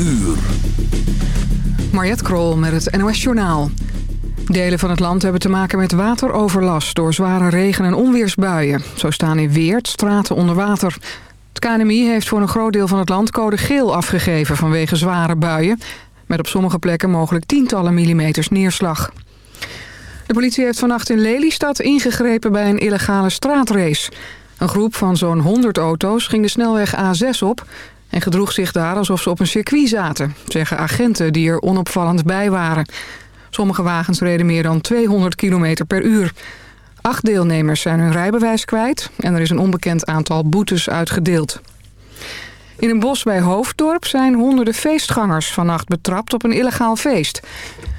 uur. Krol met het NOS Journaal. Delen van het land hebben te maken met wateroverlast... door zware regen- en onweersbuien. Zo staan in Weert straten onder water. Het KNMI heeft voor een groot deel van het land code geel afgegeven... vanwege zware buien, met op sommige plekken mogelijk tientallen millimeters neerslag. De politie heeft vannacht in Lelystad ingegrepen bij een illegale straatrace. Een groep van zo'n 100 auto's ging de snelweg A6 op en gedroeg zich daar alsof ze op een circuit zaten, zeggen agenten die er onopvallend bij waren. Sommige wagens reden meer dan 200 km per uur. Acht deelnemers zijn hun rijbewijs kwijt en er is een onbekend aantal boetes uitgedeeld. In een bos bij Hoofddorp zijn honderden feestgangers vannacht betrapt op een illegaal feest.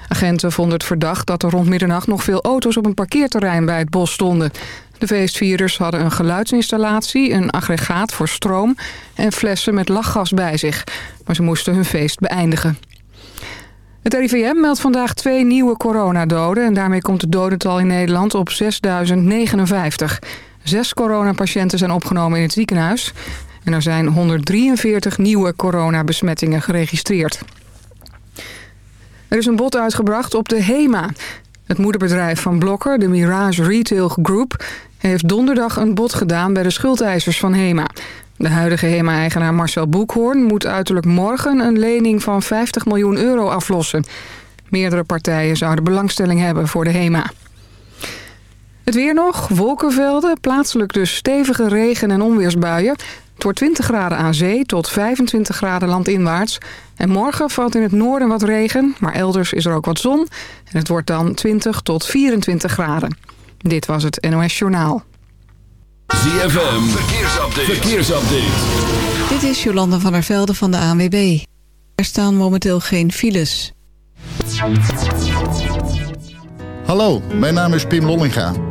Agenten vonden het verdacht dat er rond middernacht nog veel auto's op een parkeerterrein bij het bos stonden. De feestvierders hadden een geluidsinstallatie, een aggregaat voor stroom en flessen met lachgas bij zich. Maar ze moesten hun feest beëindigen. Het RIVM meldt vandaag twee nieuwe coronadoden... en daarmee komt het dodental in Nederland op 6.059. Zes coronapatiënten zijn opgenomen in het ziekenhuis... en er zijn 143 nieuwe coronabesmettingen geregistreerd. Er is een bod uitgebracht op de HEMA. Het moederbedrijf van Blokker, de Mirage Retail Group... heeft donderdag een bod gedaan bij de schuldeisers van HEMA. De huidige HEMA-eigenaar Marcel Boekhoorn moet uiterlijk morgen... een lening van 50 miljoen euro aflossen. Meerdere partijen zouden belangstelling hebben voor de HEMA. Het weer nog, wolkenvelden, plaatselijk dus stevige regen- en onweersbuien... Het wordt 20 graden aan zee tot 25 graden landinwaarts. En morgen valt in het noorden wat regen, maar elders is er ook wat zon. En het wordt dan 20 tot 24 graden. Dit was het NOS Journaal. ZFM, verkeersupdate. verkeersupdate. Dit is Jolanda van der Velde van de ANWB. Er staan momenteel geen files. Hallo, mijn naam is Pim Lollinga.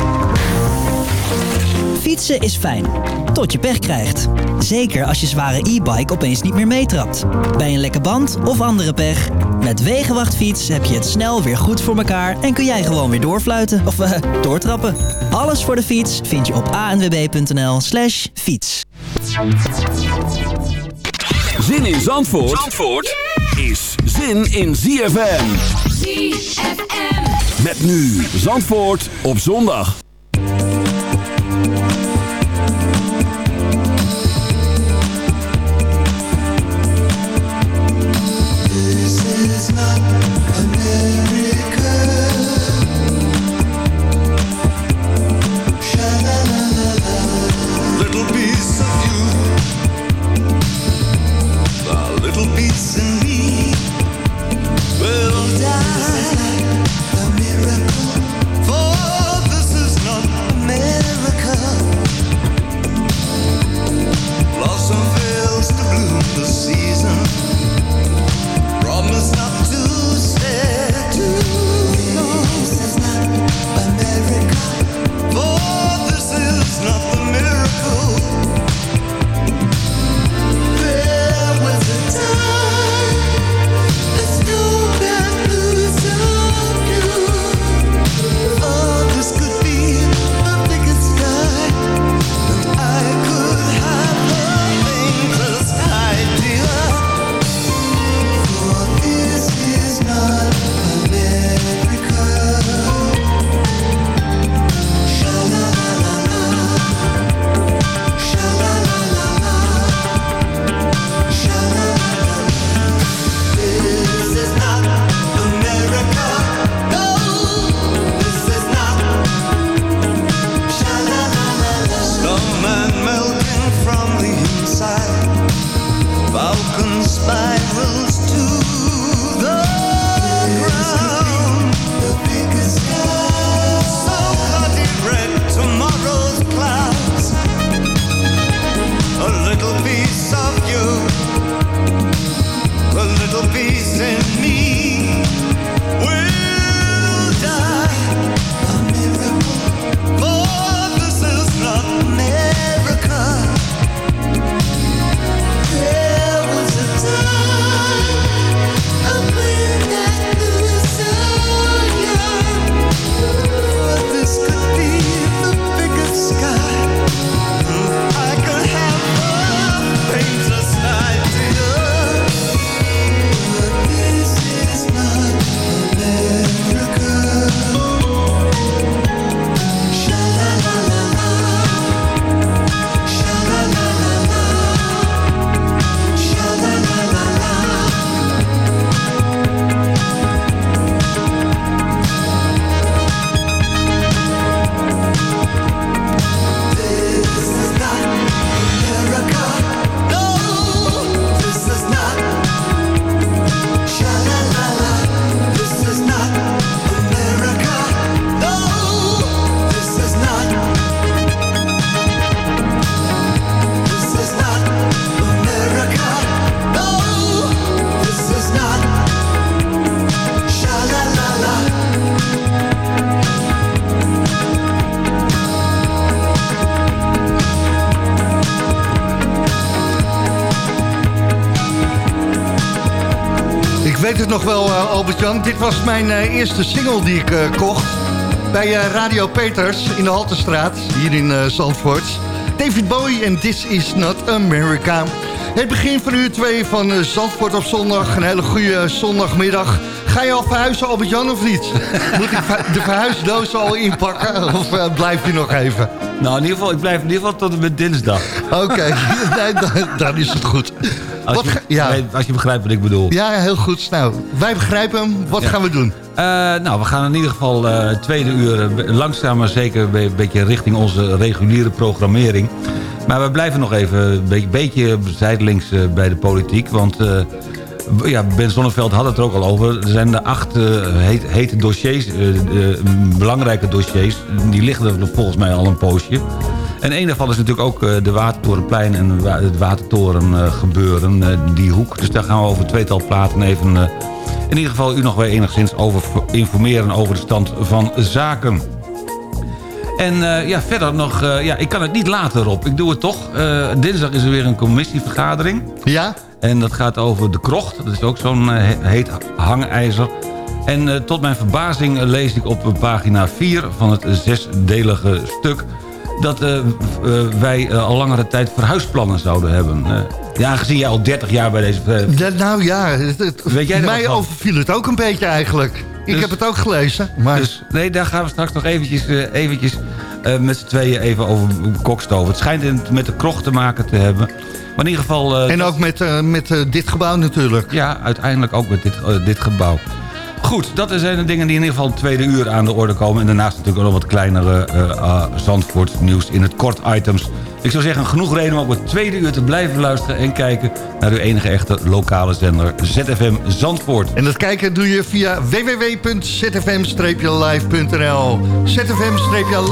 Fietsen is fijn, tot je pech krijgt. Zeker als je zware e-bike opeens niet meer meetrapt. Bij een lekke band of andere pech. Met Wegenwachtfiets heb je het snel weer goed voor elkaar... en kun jij gewoon weer doorfluiten of uh, doortrappen. Alles voor de fiets vind je op anwb.nl slash fiets. Zin in Zandvoort, Zandvoort is zin in ZFM. ZFM. Met nu Zandvoort op zondag. Dit was mijn eh, eerste single die ik eh, kocht. Bij eh, Radio Peters in de Haltestraat, hier in Zandvoort. David Bowie en This Is Not America. Het begin van uur 2 van Zandvoort op zondag. Een hele goede zondagmiddag. Ga je al verhuizen, Albert-Jan, of niet? Moet ik de verhuisdoos al inpakken? Of blijf je nog even? Nou, in ieder geval, ik blijf in ieder geval tot en met dinsdag. Oké, nee, dan, dan is het goed. Als, Wat je, ja. nee, als je begrijpt wat ik bedoel. Ja, heel goed. Nou, wij begrijpen hem. Wat Ja. gaan we doen? Eh, nou, we gaan in ieder geval het tweede uur eh, langzaam maar zeker een be- beetje richting onze reguliere programmering. Maar we blijven nog even een beetje, beetje zijdelings bij de politiek. Want ja, Ben Zonneveld had het er ook al over. Er zijn de acht heet- hete dossiers, belangrijke dossiers. Die liggen er volgens mij al een poosje. En een daarvan is natuurlijk ook eh, de Watertorenplein en het Watertoren eh, gebeuren, eh, die hoek. Dus daar gaan we over tweetal platen even in ieder geval u nog weer enigszins over informeren over de stand van zaken. En ja, verder nog, ja, ik kan het niet laten Rob, ik doe het toch. Dinsdag is er weer een commissievergadering. Ja? En dat gaat over de krocht, dat is ook zo'n he- heet hangijzer. En tot mijn verbazing lees ik op pagina 4 van het zesdelige stuk... dat eh, eh, wij eh, al langere tijd verhuisplannen zouden hebben. Ja, gezien jij al 30 jaar bij deze... Ja, nou ja, het, het- Weet jij mij overviel het ook een beetje eigenlijk. Ik Dus- heb het ook gelezen. Maar Dus nee, daar gaan we straks nog eventjes, eventjes met z'n tweeën even over kokstoven. Het schijnt met de krocht te maken te hebben. Maar in ieder geval... en ook met, met dit gebouw natuurlijk. Ja, uiteindelijk ook met dit, dit gebouw. Goed, dat zijn de dingen die in ieder geval het tweede uur aan de orde komen. En daarnaast natuurlijk nog wat kleinere uh, Zandvoort nieuws in het kort items. Ik zou zeggen, genoeg reden om ook het tweede uur te blijven luisteren... en kijken naar uw enige echte lokale zender ZFM Zandvoort. En dat kijken doe je via www.zfm-live.nl zfm-live.nl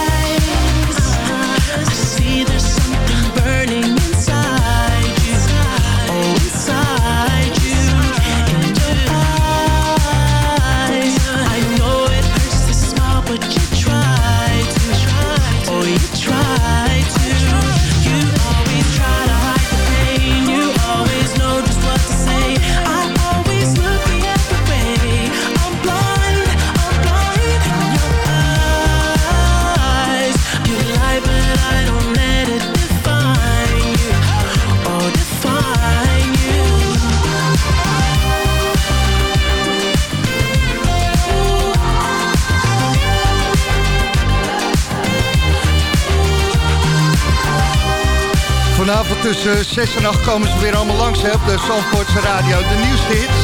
tussen 6 en 8 komen ze weer allemaal langs hè, op de Zandvoortse Radio. De nieuwste hits.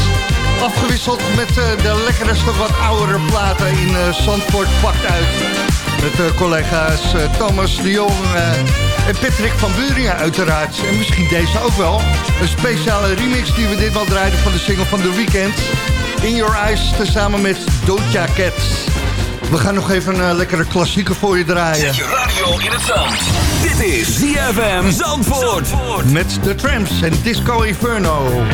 Afgewisseld met eh, de lekkerste wat oudere platen in eh, Zandvoort pakt uit. Met eh, collega's Thomas de Jong en Patrick van Buringen uiteraard. En misschien deze ook wel. Een speciale remix die we ditmaal draaiden van de single van The Weeknd. In Your Eyes, tezamen met Doja Cat. We gaan nog even een eh, lekkere klassieker voor je draaien. Zet je radio in het zand. Dit is ZFM Zandvoort. Met The Tramps en Disco Inferno.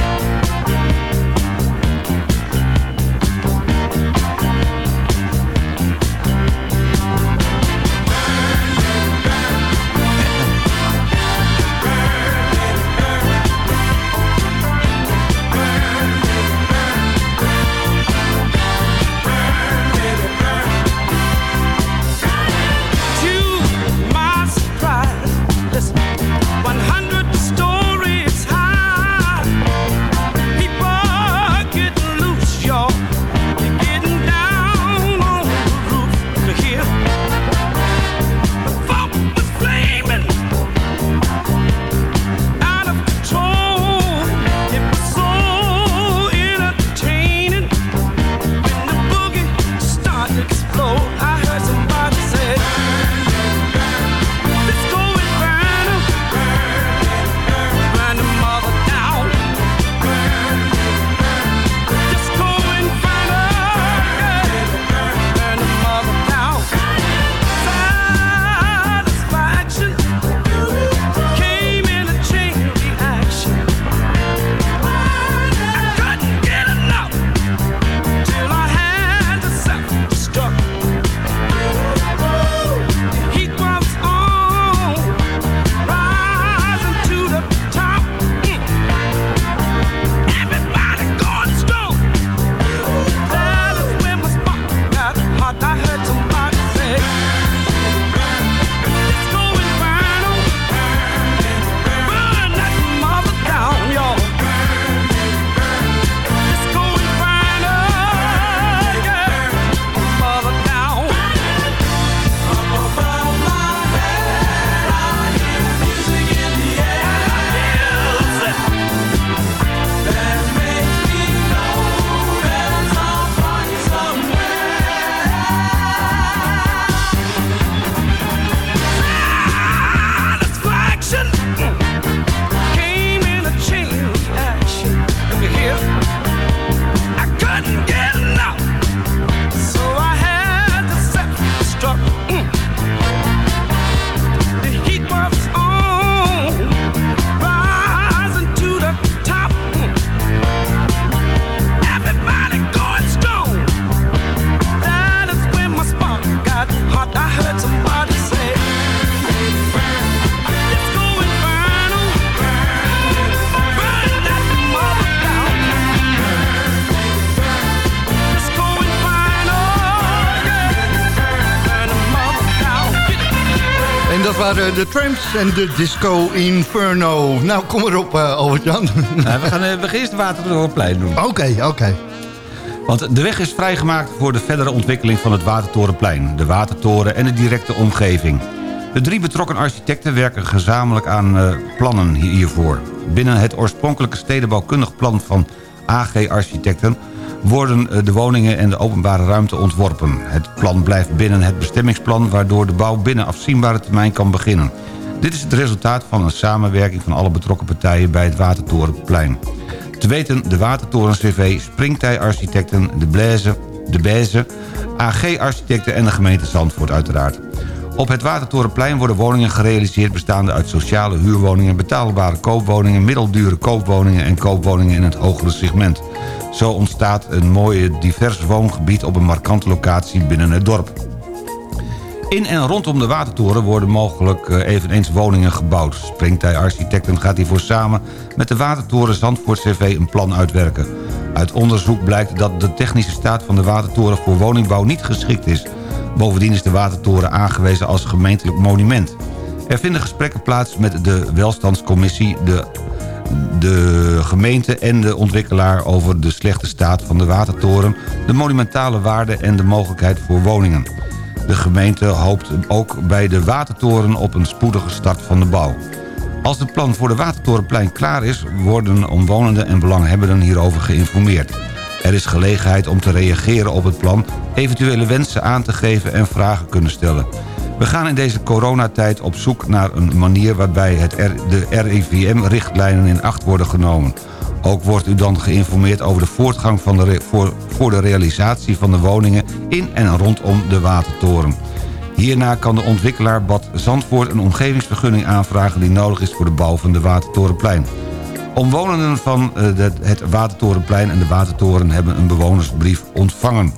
Down." En dat waren de Tramps en de Disco Inferno. Nou, kom erop, eh Albert-Jan. Nou, we gaan, eh, we gaan eerst Watertorenplein doen. Oké, oké. Want de weg is vrijgemaakt voor de verdere ontwikkeling van het Watertorenplein... de Watertoren en de directe omgeving. De drie betrokken architecten werken gezamenlijk aan eh, plannen hier- hiervoor. Binnen het oorspronkelijke stedenbouwkundig plan van AG Architecten... worden eh, de woningen en de openbare ruimte ontworpen. Het plan blijft binnen het bestemmingsplan... waardoor de bouw binnen afzienbare termijn kan beginnen. Dit is het resultaat van een samenwerking van alle betrokken partijen... bij het Watertorenplein. Te weten de Watertoren CV, Springtij Architecten, de Blaise, de Beze, AG Architecten en de gemeente Zandvoort uiteraard. Op het Watertorenplein worden woningen gerealiseerd... bestaande uit sociale huurwoningen, betaalbare koopwoningen... middeldure koopwoningen en koopwoningen in het hogere segment. Zo ontstaat een mooie divers woongebied op een markante locatie binnen het dorp. In en rondom de Watertoren worden mogelijk eh, eveneens woningen gebouwd. Springtij Architecten gaat hiervoor samen met de Watertoren Zandvoort CV een plan uitwerken. Uit onderzoek blijkt dat de technische staat van de Watertoren voor woningbouw niet geschikt is. Bovendien is de Watertoren aangewezen als gemeentelijk monument. Er vinden gesprekken plaats met de welstandscommissie, de, de gemeente en de ontwikkelaar... over de slechte staat van de Watertoren, de monumentale waarde en de mogelijkheid voor woningen. De gemeente hoopt ook bij de Watertoren op een spoedige start van de bouw. Als het plan voor de Watertorenplein klaar is... worden omwonenden en belanghebbenden hierover geïnformeerd. Er is gelegenheid om te reageren op het plan... eventuele wensen aan te geven en vragen kunnen stellen. We gaan in deze coronatijd op zoek naar een manier... waarbij het de RIVM-richtlijnen in acht worden genomen. Ook wordt u dan geïnformeerd over de voortgang van de voor de realisatie van de woningen... in en rondom de Watertoren. Hierna kan de ontwikkelaar Bad Zandvoort een omgevingsvergunning aanvragen... die nodig is voor de bouw van de Watertorenplein. Omwonenden van eh, het Watertorenplein en de Watertoren hebben een bewonersbrief ontvangen.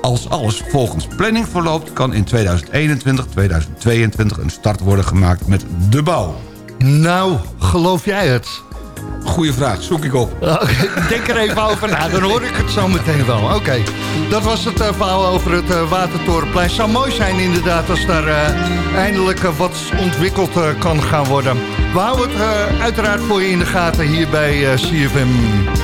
Als alles volgens planning verloopt... kan in 2021, 2022 een start worden gemaakt met de bouw. Nou, geloof jij het? Goeie vraag, zoek ik op. Oké, Denk er even over na, dan hoor ik het zo meteen wel. Oké, dat was het eh, verhaal over het eh, Watertorenplein. Zou mooi zijn inderdaad als daar eh, eindelijk wat ontwikkeld kan gaan worden. We houden het uiteraard voor je in de gaten hier bij CFM.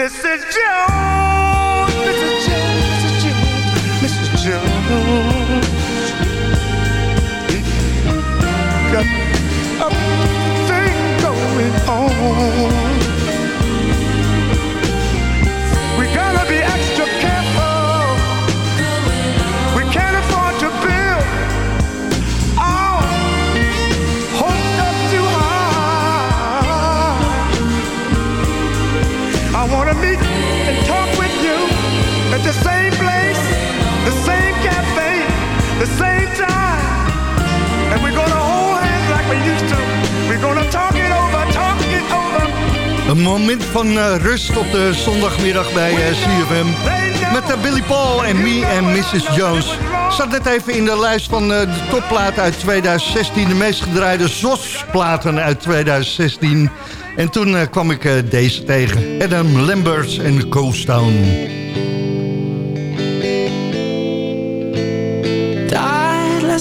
Mrs. Jones, Mrs. Jones, Mrs. Jones, Mrs. Jones. Got a thing going on. the same place, the same cafe, the same time. And gonna hold like we used to. We're gonna talk it over, talk it over. Een moment van eh, rust op de zondagmiddag bij eh, CFM. Met uh, Billy Paul en me en Mrs. Jones. Zat net even in de lijst van de topplaten uit 2016. De meest gedraaide ZOS-platen uit 2016. En toen kwam ik deze tegen. Adam Lambert en Coast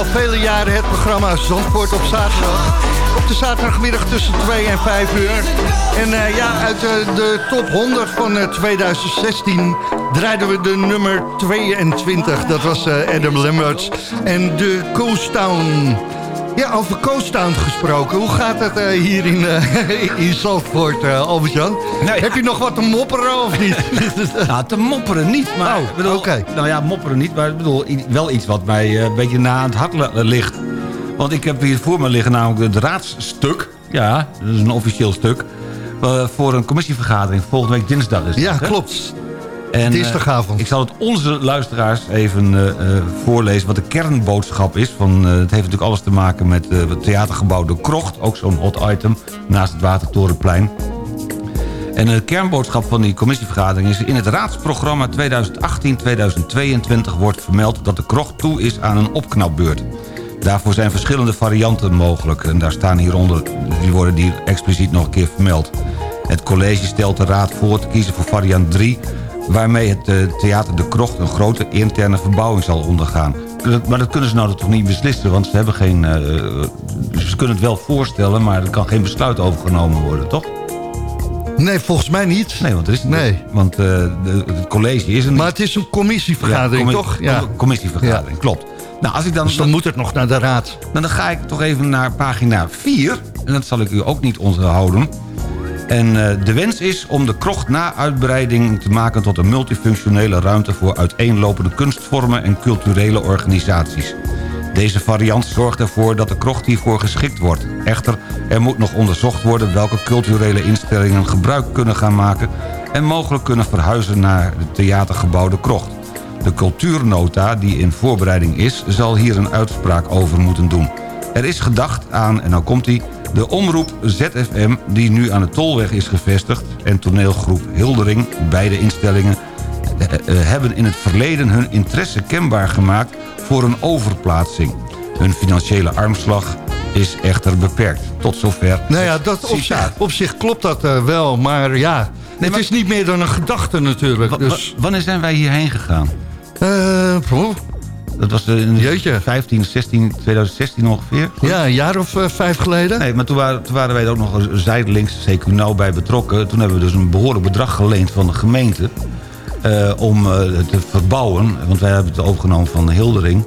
Al vele jaren het programma Zandvoort op zaterdag. Op de zaterdagmiddag tussen 2 en 5 uur. En eh, ja, uit eh, de top 100 van eh, 2016 draaiden we de nummer 22. Dat was eh, Adam Lambert en de Coast Town. Ja, over Coast Town gesproken. Hoe gaat het eh, hier in, eh, in Zandvoort, Albert-Jan? Heb je nog wat te mopperen of niet? Nou, te mopperen niet, maar... Oh, bedoel. Nou ja, mopperen niet, maar ik bedoel, wel iets wat mij een beetje na aan het hart li- ligt. Want ik heb hier voor me liggen namelijk het raadsstuk. Ja, dat is een officieel stuk. voor een commissievergadering. Volgende week dinsdag is Ja, klopt. En, eh, Dinsdagavond. ik zal het onze luisteraars even eh, eh, voorlezen wat de kernboodschap is. Van, het heeft natuurlijk alles te maken met het theatergebouw De Krocht. Ook zo'n hot item naast het Watertorenplein. En de kernboodschap van die commissievergadering is... in het raadsprogramma 2018-2022 wordt vermeld... dat de krocht toe is aan een opknapbeurt. Daarvoor zijn verschillende varianten mogelijk. En daar staan hieronder, die worden hier expliciet nog een keer vermeld. Het college stelt de raad voor te kiezen voor variant 3... waarmee het eh, theater De Krocht een grote interne verbouwing zal ondergaan. Maar dat kunnen ze nou toch niet beslissen, want ze hebben geen... eh, ze kunnen het wel voorstellen, maar er kan geen besluit over genomen worden, toch? Nee, volgens mij niet. Nee, want er is Nee. Want eh, de, het college is niet. Maar het is een commissievergadering, Ja, toch? com- Commissievergadering, klopt. Nou, als ik dan, Dus dan moet het nog naar de raad. dan, dan ga ik toch even naar pagina 4. En dat zal ik u ook niet onthouden. En eh, de wens is om de krocht na uitbreiding te maken... tot een multifunctionele ruimte voor uiteenlopende kunstvormen... en culturele organisaties. Deze variant zorgt ervoor dat de krocht hiervoor geschikt wordt. Echter, er moet nog onderzocht worden welke culturele instellingen gebruik kunnen gaan maken... en mogelijk kunnen verhuizen naar het theatergebouw De Krocht. De cultuurnota, die in voorbereiding is, zal hier een uitspraak over moeten doen. Er is gedacht aan, en nou komt hij, de omroep ZFM... die nu aan de Tolweg is gevestigd... en toneelgroep Hildering, beide instellingen... eh, eh, hebben in het verleden hun interesse kenbaar gemaakt... voor een overplaatsing. Hun financiële armslag is echter beperkt. Tot zover. Nou ja, dat op, zich, op zich klopt dat eh, wel, maar ja... het maar- is niet meer dan een gedachte natuurlijk. Dus, wanneer zijn wij hierheen gegaan? eh, oh, Dat was eh, in Jeetje. 15, 16, 2016 ongeveer. ja, een jaar of eh, vijf geleden. Nee, maar toen waren, toen waren wij er ook nog zijdelings, CQ nauw bij betrokken. Toen hebben we dus een behoorlijk bedrag geleend van de gemeente... eh, om het te verbouwen, want wij hebben het overgenomen van Hildering...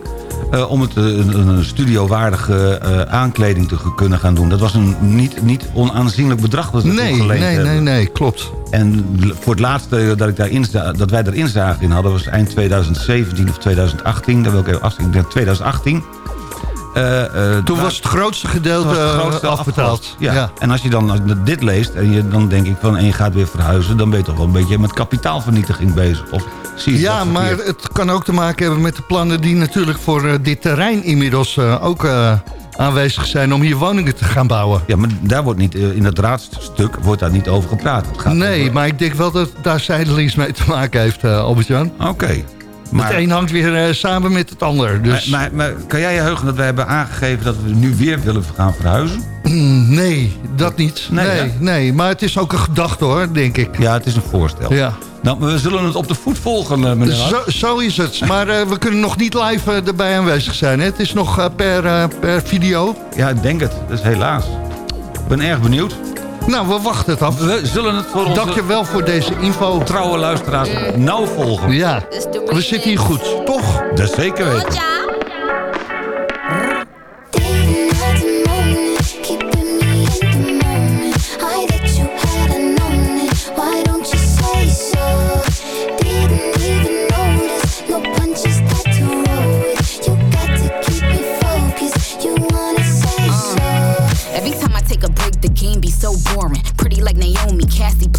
eh, om het eh, een, een studiowaardige eh, aankleding te kunnen gaan doen. Dat was een niet, niet onaanzienlijk bedrag dat we nee, geleend nee, hebben. nee, nee, klopt. En voor het laatste dat, ik daarin, za- dat wij erin zagen in hadden... was eind 2017 of 2018. Dat wil ik even afsteken. Ik denk 2018. Eh, eh, Toen wa- was het grootste gedeelte het eh, grootste afbetaald. Ja. En als je dan als je dit leest en je, dan denk ik van... en je gaat weer verhuizen... dan ben je toch wel een beetje met kapitaalvernietiging bezig. Of zie je Ja, maar het kan ook te maken hebben met de plannen... die natuurlijk voor dit terrein inmiddels ook aanwezig zijn... om hier woningen te gaan bouwen. Ja, maar daar wordt niet, in dat raadstuk wordt daar niet over gepraat. Het gaat Nee, over- maar ik denk wel dat het daar zijdelings mee te maken heeft, eh Albert-Jan. Oké. Maar, Het een hangt weer eh, samen met het ander. Dus maar, maar, maar kan jij je heugen dat wij hebben aangegeven... dat we nu weer willen gaan verhuizen? mm, nee, dat niet. Nee, Nee, maar het is ook een gedachte hoor, denk ik. Ja, het is een voorstel. Ja. Nou, we zullen het op de voet volgen, eh, meneer. Zo, zo is het. Maar eh, we kunnen nog niet live erbij aanwezig zijn. Hè? Het is nog per, per video. Ja, ik denk het. Dat is helaas. Ik ben erg benieuwd. Nou, we wachten het af. We zullen het voor onze Dank je wel voor deze info. trouwe luisteraars nauw volgen. Ja, we zitten hier goed, toch? Dat zeker weten.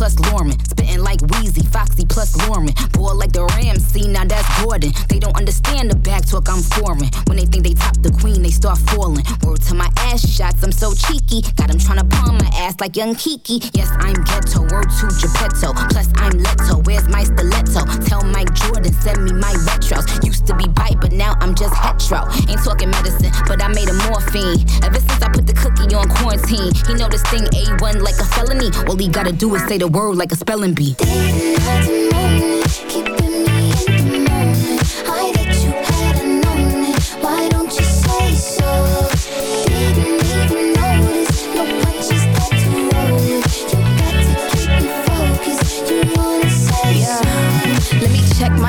Plus Lorman. Spitting like Wheezy, Foxy plus Lorman. Boy like the Ramsey, now that's Gordon. They don't understand the back talk, I'm foreign. When they think they top the queen, they start falling. Word to my ass shots, I'm so cheeky. Got them tryna palm my ass like young Kiki. Yes, I'm ghetto, word to Geppetto. Plus, I'm Leto, where's my stiletto? Tell Mike Jordan, send me my retros. Used to be bite, but now I'm just hetero. Ain't talking medicine, but I made a morphine. Ever since I put the cookie on quarantine, he know this thing A1 like a felony. All he gotta do is say the word like a spelling bee. Moment, keeping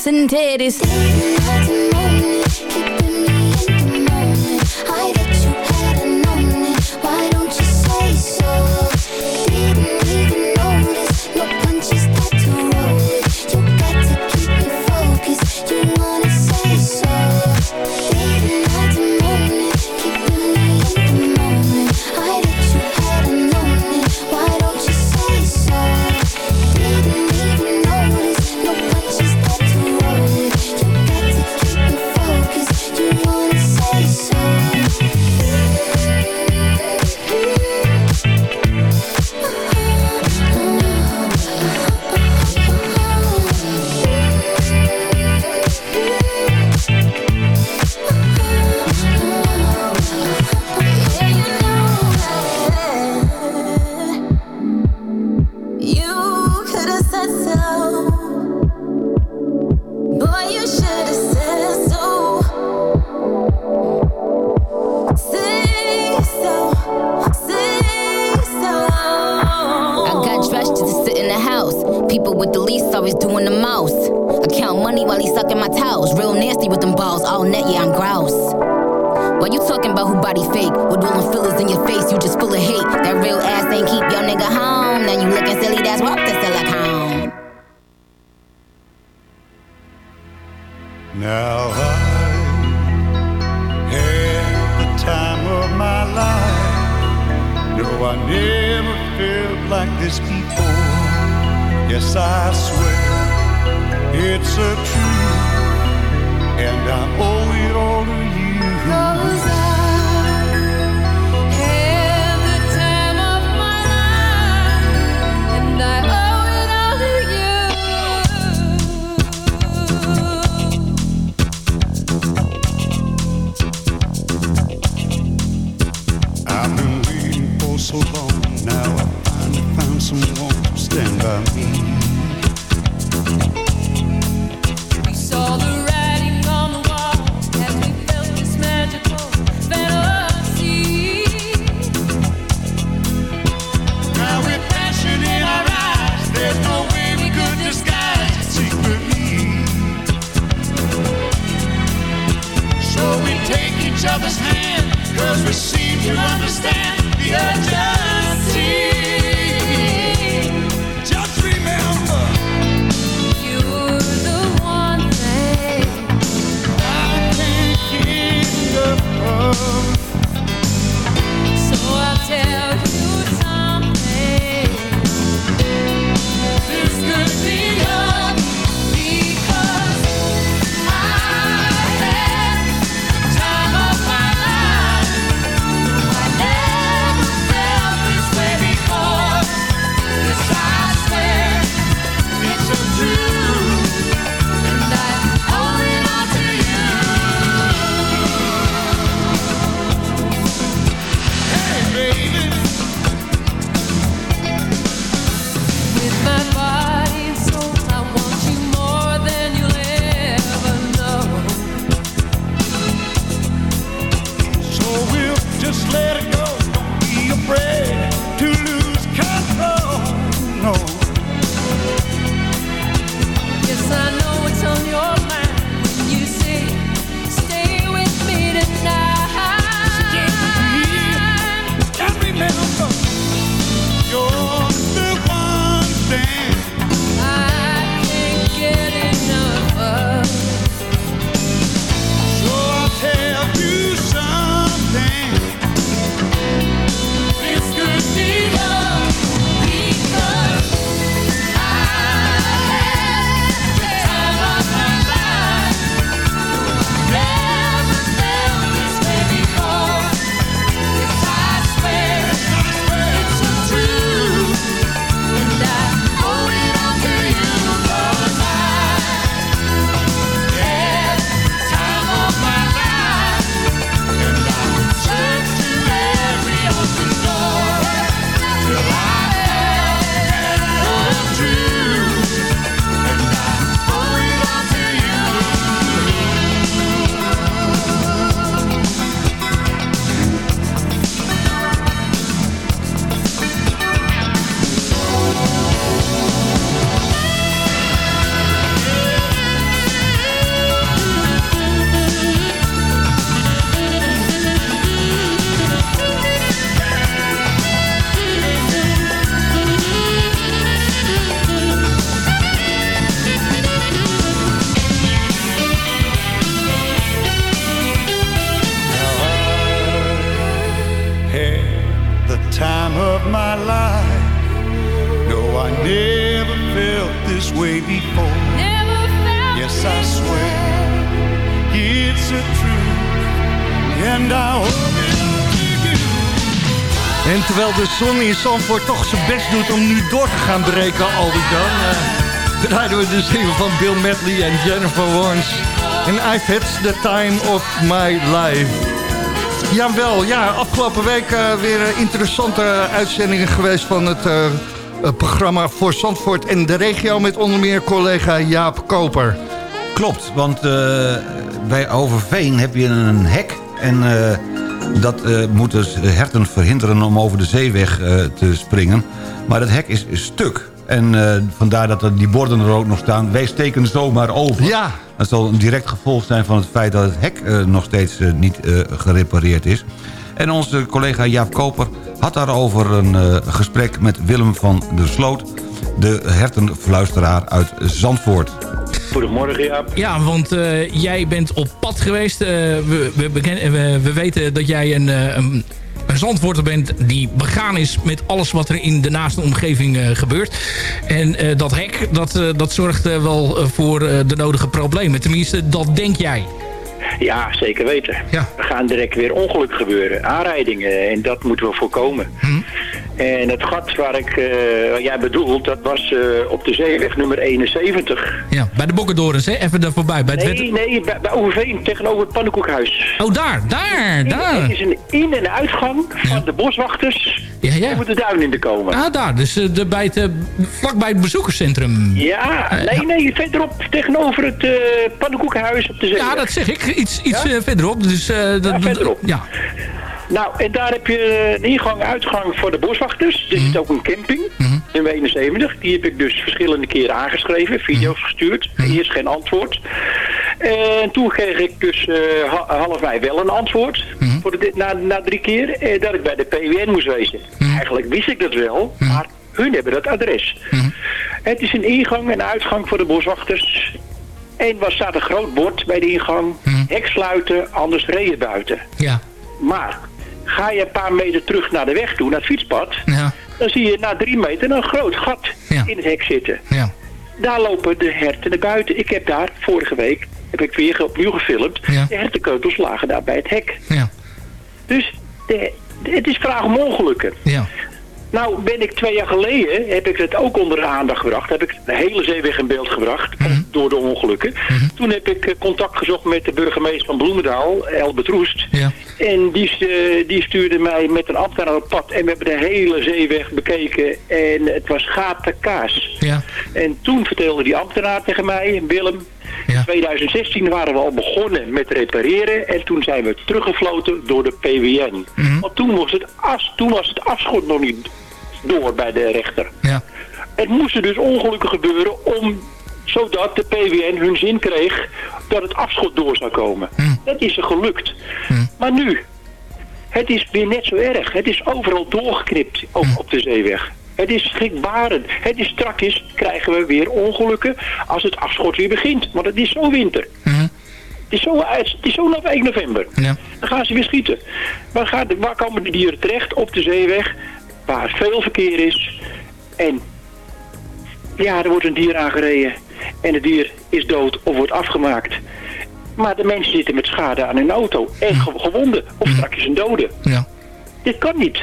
ass and titties. Zandvoort toch zijn best doet om nu door te gaan breken, al die dan. Eh, draaiden we de zingen van Bill Medley en Jennifer Warnes. En I've had the time of my life. Jawel, ja, afgelopen week eh, weer interessante uitzendingen geweest van eh, het programma voor Zandvoort en de regio met onder meer collega Jaap Koper. Klopt, want bij Overveen heb je een hek en dat eh, moet dus herten verhinderen om over de zeeweg eh, te springen. Maar het hek is stuk. En eh, vandaar dat er die borden er ook nog staan. Wij steken zomaar over. Ja. Dat zal een direct gevolg zijn van het feit dat het hek nog steeds niet gerepareerd is. En onze collega Jaap Koper had daarover een gesprek met Willem van der Sloot... de hertenfluisteraar uit Zandvoort. Goedemorgen, Jaap. Ja, want eh, jij bent op pad geweest. Eh, we, we, we, we weten dat jij een, eh, een, een bent die begaan is met alles wat er in de naaste omgeving eh, gebeurt. En eh, dat hek, dat, eh, dat zorgt eh, wel eh, voor eh, de nodige problemen. Tenminste, dat denk jij. Ja, zeker weten. Ja. Er gaan direct weer ongelukken gebeuren, aanrijdingen. En dat moeten we voorkomen. En het gat waar ik, eh, wat jij bedoelt, dat was eh, op de zeeweg nummer 71. Ja, bij de Bokkendorens, hè? Even daar voorbij. Bij het Nee, nee, bij, bij tegenover het pannenkoekhuis. Oh, daar, daar, daar. Het is een in- en uitgang van de boswachters. Ja, ja. Moet de duin in te komen. Ah, daar. Dus eh, de, bij het, vlakbij het bezoekerscentrum. Ja, nee, nee, verderop tegenover het pannenkoekenhuis op de zeeweg. Ja, dat zeg ik. Iets, iets verderop. Dus, eh, dat, Ja, verderop. Ja. Nou, en daar heb je een ingang, uitgang voor de boswachters. Er zit ook een camping, in 71. Die heb ik dus verschillende keren aangeschreven, video's gestuurd. Eerst geen antwoord. En toen kreeg ik dus eh, ha- half mei wel een antwoord. Voor de, na, na drie keer. eh, dat ik bij de PWN moest wezen. Eigenlijk wist ik dat wel, maar hun hebben dat adres. Het is een ingang en uitgang voor de boswachters. En was staat een groot bord bij de ingang. Hek sluiten, anders reën buiten. Ja. Maar ga je een paar meter terug naar de weg toe, naar het fietspad... Ja. dan zie je na drie meter een groot gat Ja. in het hek zitten. Ja. Daar lopen de herten naar buiten. Ik heb daar vorige week, heb ik weer opnieuw gefilmd... De hertenkeutels lagen daar bij het hek. Ja. Dus de, de- het is vraag om ongelukken. Nou ben ik twee jaar geleden, heb ik het ook onder de aandacht gebracht. Heb ik de hele zeeweg in beeld gebracht Mhm. door de ongelukken. Toen heb ik eh, contact gezocht met de burgemeester van Bloemendaal, Elbert Roest. Ja. En die, die stuurde mij met een ambtenaar op pad. En we hebben de hele zeeweg bekeken. En het was gaten kaas. Ja. En toen vertelde die ambtenaar tegen mij, Willem... Ja. 2016 waren we al begonnen met repareren. En toen zijn we teruggefloten door de PWN. Mhm. Want toen was, het as, toen was het afschot nog niet door bij de rechter. Ja. Het moesten dus ongelukken gebeuren om zodat de PWN hun zin kreeg dat het afschot door zou komen. Dat is er gelukt. Maar nu, het is weer net zo erg. Het is overal doorgeknipt op, op de zeeweg. Het is schrikbarend. Het is strakjes krijgen we weer ongelukken als het afschot weer begint. Want het is zo winter. Het is zo, het is zo nog 1 november. Ja. Dan gaan ze weer schieten. Waar, gaat, waar komen de dieren terecht? Op de zeeweg, waar veel verkeer is. En ja, er wordt een dier aangereden. En het dier is dood of wordt afgemaakt. Maar de mensen zitten met schade aan hun auto. En ge- gewonden. Of straks een dode. Ja. Dit kan niet.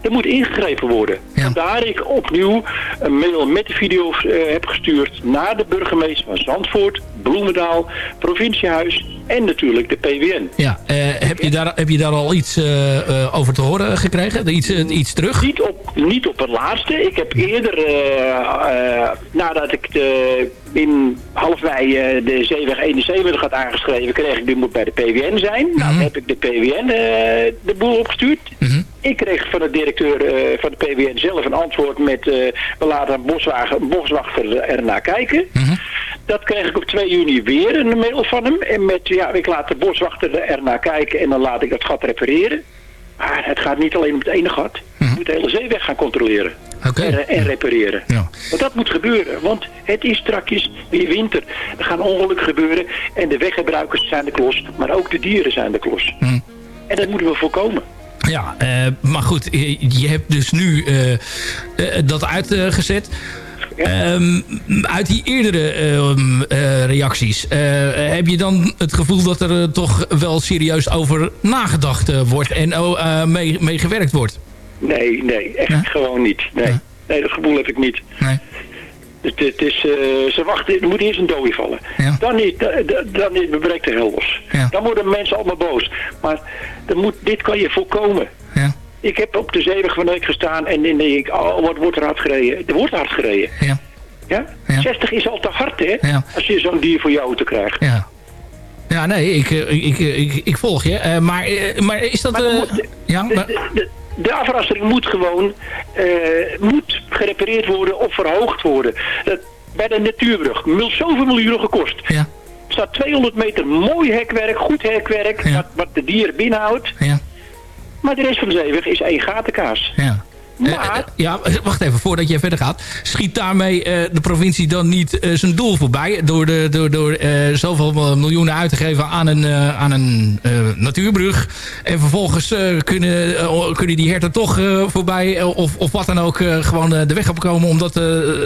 Er moet ingegrepen worden. Vandaar ik opnieuw een mail met de video's eh, heb gestuurd naar de burgemeester van Zandvoort, Bloemendaal, provinciehuis en natuurlijk de PWN. Ja, eh, heb, je daar, heb je daar al iets eh, eh, over te horen gekregen? Iets, iets terug? Niet op, niet op het laatste. Ik heb eerder, nadat ik de, in half mei de zeeweg 71 had aangeschreven, kreeg ik, dit moet bij de PWN zijn. Nou, dan heb ik de PWN de boel opgestuurd. Ik kreeg van de directeur van de PWN zelf een antwoord met, we laten een boswachter ernaar kijken. Dat kreeg ik op 2 juni weer een mail van hem. En met, ja, ik laat de boswachter ernaar kijken en dan laat ik dat gat repareren. Maar het gaat niet alleen om het ene gat. Je moet de hele zeeweg gaan controleren. En, en repareren. Want dat moet gebeuren. Want het is strakjes weer winter. Er gaan ongelukken gebeuren. En de weggebruikers zijn de klos. Maar ook de dieren zijn de klos. En dat moeten we voorkomen. Ja, eh, maar goed, je, hebt dus nu eh, eh, dat uitgezet. Ehm, uit die eerdere ehm, eh, reacties, eh, heb je dan het gevoel dat er eh, toch wel serieus over nagedacht wordt en oh, mee, mee gewerkt wordt? Nee, nee. Echt gewoon niet. Nee. nee, dat gevoel heb ik niet. Nee. Het, het is, ze wachten, er moet eerst een dooi vallen. Dan niet, da- da- dan niet, breekt de hel los. Dan worden mensen allemaal boos. Maar moet, dit kan je voorkomen. Ik heb op de zeven van de gestaan en dan denk ik, oh, wat wordt er hard gereden? Er wordt hard gereden. Ja. Ja? 60 is al te hard, hè? Als je zo'n dier voor jou te krijgt. Ja. Ja, nee, ik, eh, ik, eh, ik, ik volg je. Eh, maar, maar is dat... Maar ja. De, de, afrastering moet gewoon moet gerepareerd worden of verhoogd worden. bij de natuurbrug. Mil, zoveel miljoenen gekost. Ja. Er staat 200 meter mooi hekwerk, goed hekwerk, wat, wat de dieren binnenhoudt. Ja. Maar de rest van de zeeweg is één gatenkaas. Ja. Eh, maar... Eh, ja, wacht even, voordat jij verder gaat. Schiet daarmee eh, de provincie dan niet zijn doel voorbij... door, de, door, door zoveel miljoenen uit te geven aan een, aan een natuurbrug... en vervolgens kunnen, kunnen die herten toch voorbij... of, of wat dan ook gewoon de weg opkomen... omdat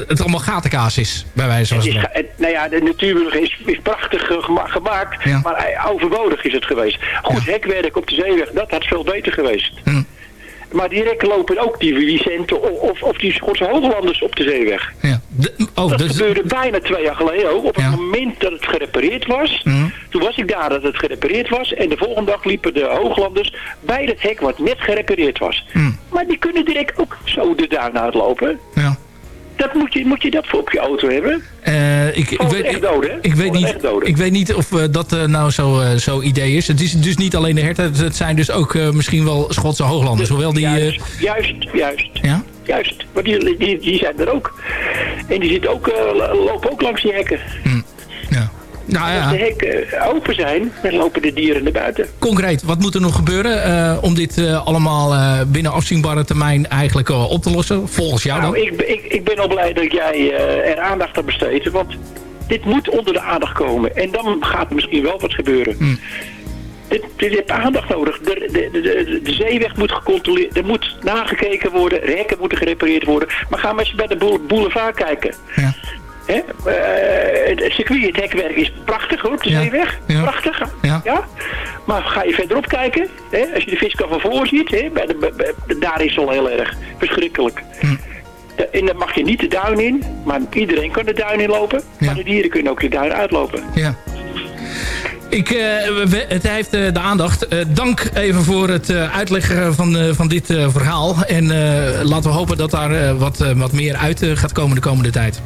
het allemaal gatenkaas is, bij wijze van spreken. Nou ja, de natuurbrug is, is prachtig gemaakt... Maar overbodig is het geweest. Goed hekwerk op de zeeweg, dat had veel beter geweest. Hm. Maar direct lopen ook die Vicenten of, of die Schotse hooglanders op de zeeweg. Ja. Oh, dat dus... gebeurde bijna twee jaar geleden ook. Op het moment dat het gerepareerd was, mhm. toen was ik daar dat het gerepareerd was. En de volgende dag liepen de hooglanders bij het hek wat net gerepareerd was. Mhm. Maar die kunnen direct ook zo de daar uitlopen. Ja. Dat moet, je, moet je dat voor op je auto hebben? Uh, ik, ik, weet, ik, weet niet, ik weet niet of eh, dat eh, nou zo'n zo idee is. Het is dus niet alleen de herten, het zijn dus ook misschien wel Schotse hooglanders. Hoewel die, juist, juist, juist. Ja? Juist, want die, die, die, zijn er ook. En die zitten ook, lopen ook langs die hekken. Hm. Ja. Nou, ja. Als de hekken eh, open zijn, dan lopen de dieren naar buiten. Concreet, wat moet er nog gebeuren eh, om dit eh, allemaal binnen afzienbare termijn eigenlijk op te lossen? Volgens jou nou, dan? Ik, ik, ik, ben al blij dat jij er aandacht aan besteedt, want dit moet onder de aandacht komen. En dan gaat er misschien wel wat gebeuren. Hmm. Dit, dit heeft aandacht nodig. De, de, de, zeeweg moet gecontroleerd, er moet nagekeken worden, de hekken moeten gerepareerd worden. Maar ga maar eens bij de boulevard kijken. Ja. Eh, het circuit, het hekwerk is prachtig hoor, de zeeweg. Ja. Prachtig. Ja. ja. Maar ga je verderop kijken, hè? als je de viska van voor ziet, hè? Bij de, daar is het al heel erg verschrikkelijk. Hm. En dan mag je niet de duin in, maar iedereen kan de duin inlopen. Maar de dieren kunnen ook de duin uitlopen. Ja. Ik, eh, het heeft eh, de aandacht. Dank even voor het uitleggen van, van dit verhaal. En laten we hopen dat daar wat, wat meer uit gaat komen de komende tijd.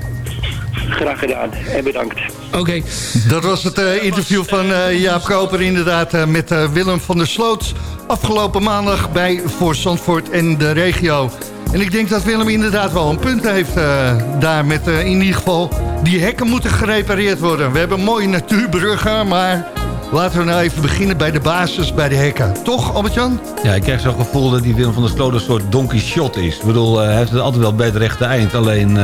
Graag gedaan en bedankt. Oké. Dat was het eh, interview van eh, Jaap Koper inderdaad eh, met Willem van der Sloot. Afgelopen maandag bij Voor Zandvoort en de regio. En ik denk dat Willem inderdaad wel een punt heeft daar met in ieder geval... die hekken moeten gerepareerd worden. We hebben mooie natuurbruggen, maar Laten we nou even beginnen bij de basis, bij de hekken. Toch, Albert-Jan? Ja, ik krijg zo'n gevoel dat die Willem van der Sloot een soort donkey shot is. Ik bedoel, hij heeft het altijd wel bij het rechte eind. Alleen,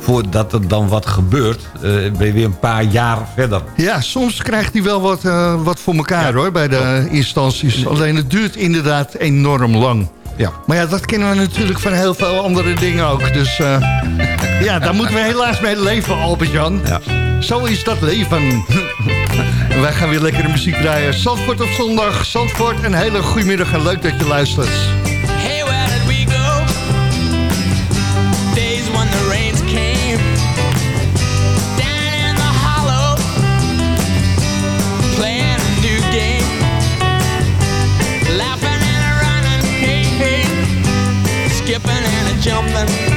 voordat er dan wat gebeurt, eh, ben je weer een paar jaar verder. Ja, soms krijgt hij wel wat, eh, wat voor elkaar hoor, bij de instanties. Alleen het duurt inderdaad enorm lang. Ja. Maar ja, dat kennen we natuurlijk van heel veel andere dingen ook. Dus eh, ja, daar moeten we helaas mee leven, Albert-Jan. Ja. Zo is dat leven. Wij gaan weer lekkere muziek draaien. Zandvoort op zondag. Zandvoort, een hele goede middag en leuk dat je luistert. jumping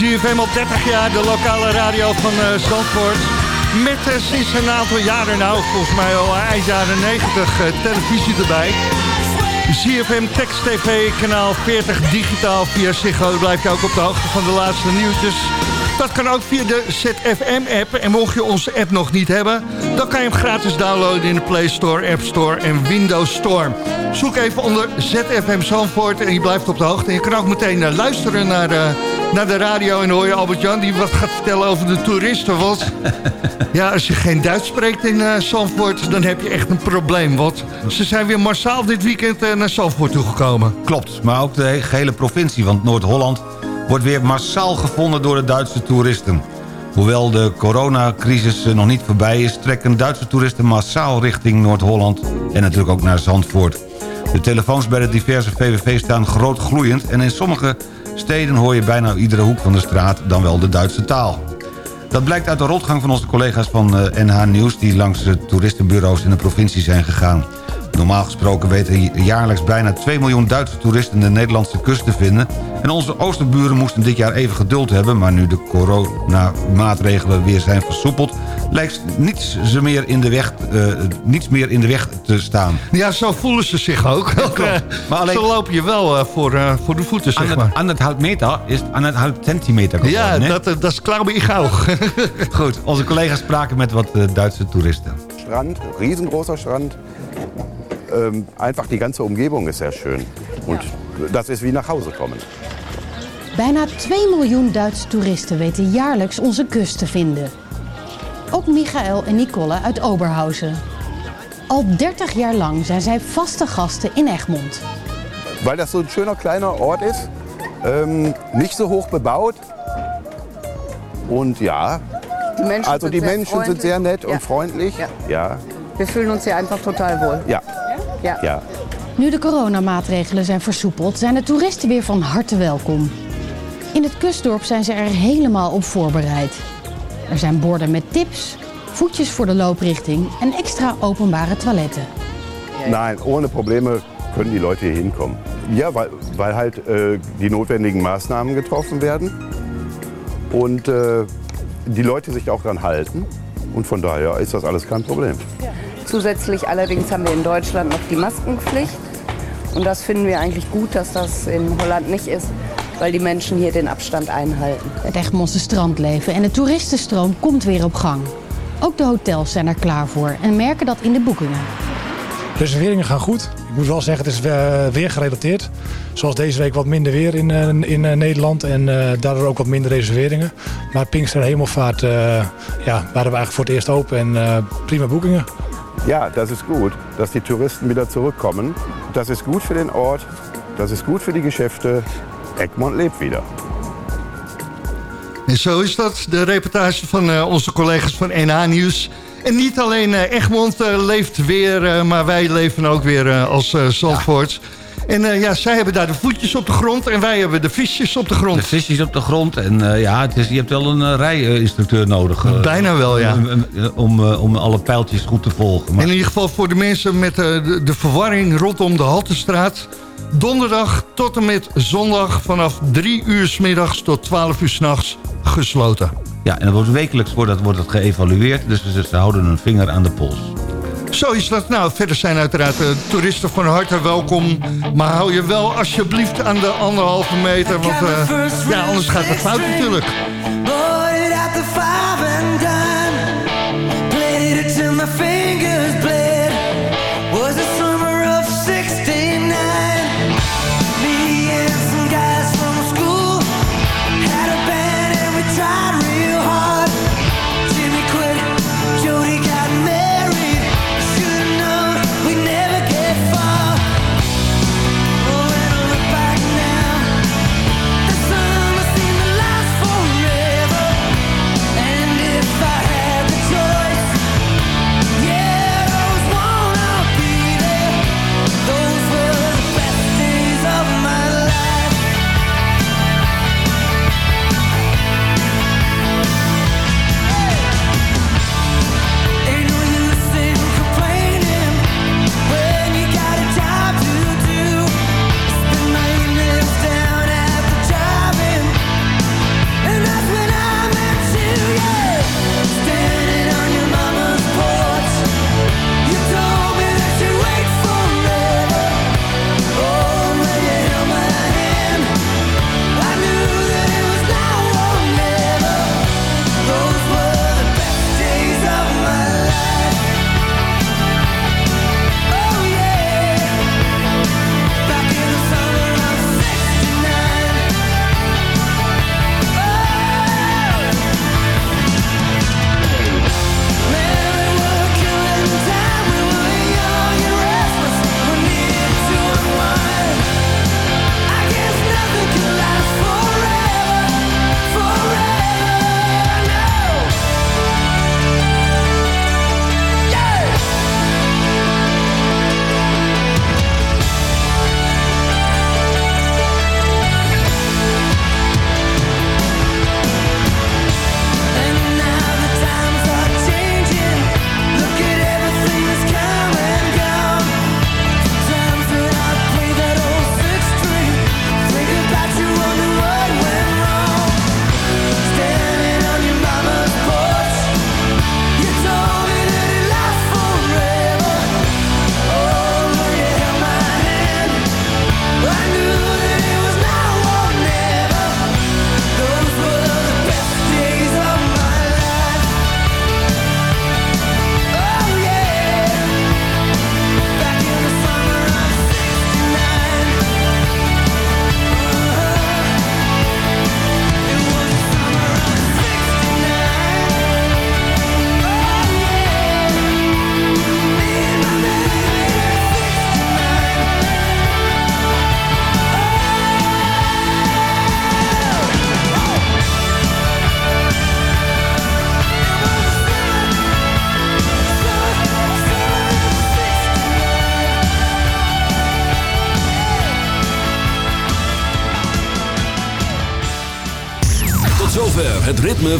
CFM al 30 jaar, de lokale radio van eh, Zandvoort. Met eh, sinds een aantal jaren nou, volgens mij al eind jaren 90, eh, televisie erbij. CFM Text TV, kanaal 40 digitaal via Ziggo. Blijf je ook op de hoogte van de laatste nieuwtjes. Dat kan ook via de ZFM-app. En mocht je onze app nog niet hebben... dan kan je hem gratis downloaden in de Play Store, App Store en Windows Store. Zoek even onder ZFM Zandvoort en je blijft op de hoogte. En je kan ook meteen luisteren naar, eh, naar de radio... en hoor je Albert-Jan die wat gaat vertellen over de toeristen. Want ja, als je geen Duits spreekt in eh Zandvoort... dan heb je echt een probleem. Want ze zijn weer massaal dit weekend eh, naar Zandvoort toegekomen. Klopt, maar ook de gehele provincie, want Noord-Holland wordt weer massaal gevonden door de Duitse toeristen. Hoewel de coronacrisis eh, nog niet voorbij is... trekken Duitse toeristen massaal richting Noord-Holland en natuurlijk ook naar Zandvoort. De telefoons bij de diverse VVV staan groot gloeiend... en in sommige steden hoor je bijna iedere hoek van de straat dan wel de Duitse taal. Dat blijkt uit de rotgang van onze collega's van eh, NH Nieuws... die langs de toeristenbureaus in de provincie zijn gegaan. Normaal gesproken weten jaarlijks bijna 2 miljoen Duitse toeristen de Nederlandse kust te vinden. En onze oosterburen moesten dit jaar even geduld hebben... maar nu de coronamaatregelen weer zijn versoepeld... lijkt niets, ze meer in de weg, eh, niets meer in de weg te staan. Ja, zo voelen ze zich ook. Maar alleen- Zo loop je wel eh, voor, eh, voor de voeten, zeg maar. Anderthalb meter is anderthalb centimeter Ja, dat, eh, dat is glaube ik ook. Goed, onze collega's spraken met wat eh, Duitse toeristen. Strand, riesengroßer Strand. Ähm, einfach die ganze Umgebung ist sehr schön. Und das ist wie nach Hause kommen. Bijna 2 miljoen Duitse toeristen weten jaarlijks onze kust te vinden. Ook Michael en Nicole uit Oberhausen. Al 30 jaar lang zijn zij vaste gasten in Egmond. Weil das so ein schöner kleiner Ort ist, ähm, nicht so hoch bebaut. Und ja, Die Menschen also sind die sehr Menschen sind sehr nett und Ja. freundlich. Ja. Ja, Wir fühlen uns hier einfach total wohl. ja, Ja. ja. Nu de coronamaatregelen zijn versoepeld, zijn de toeristen weer van harte welkom. In het kustdorp zijn ze er helemaal op voorbereid. Er zijn borden met tips, voetjes voor de looprichting en extra openbare toiletten. Nein, ohne Probleme können die Leute hier hinkommen. Ja, weil, weil halt äh, die notwendigen Maßnahmen getroffen werden und äh, die Leute sich auch daran halten. Und von daher ist das alles kein Problem. Zusätzlich allerdings haben wir in Deutschland noch die Maskenpflicht. Und das finden wir eigentlich gut, dass das in Holland nicht ist, weil die Menschen hier den Abstand einhalten. Het Egmondse strandleven en de toeristenstroom komt weer op gang. Ook de hotels zijn er klaar voor en merken dat in de boekingen. Reserveringen gaan goed. Ik moet wel zeggen, het is eh, weer gerelateerd. Zoals deze week wat minder weer in, eh, in eh, Nederland en eh, daardoor ook wat minder reserveringen. Maar Pinkster Hemelvaart eh, ja, waren we eigenlijk voor het eerst open en eh, prima boekingen. Ja, das ist gut, dass die Touristen wieder zurückkommen. Das ist gut für den Ort, das ist gut für die Geschäfte. Egmont lebt wieder. En zo is dat, de reportage van eh, onze collega's van NH Nieuws. En niet alleen eh, Egmond eh, leeft weer, eh, maar wij leven ook weer als uh, Zandvoort. En eh, ja, zij hebben daar de voetjes op de grond en wij hebben de visjes op de grond. De visjes op de grond en eh, ja, het is, je hebt wel een eh, rijinstructeur nodig. Bijna wel, ja. Om, alle pijltjes goed te volgen. Maar In ieder geval voor de mensen met de, de verwarring rondom de Haltestraat. Donderdag tot en met zondag vanaf 3 uur s middags tot 12 uur s'nachts gesloten. Ja, en dat wordt wekelijks wordt dat, wordt dat geëvalueerd. Dus ze, ze houden een vinger aan de pols. Zo is dat. Nou, verder zijn uiteraard eh, toeristen van harte welkom. Maar hou je wel alsjeblieft aan de anderhalve meter. Want eh, ja, anders gaat het fout natuurlijk.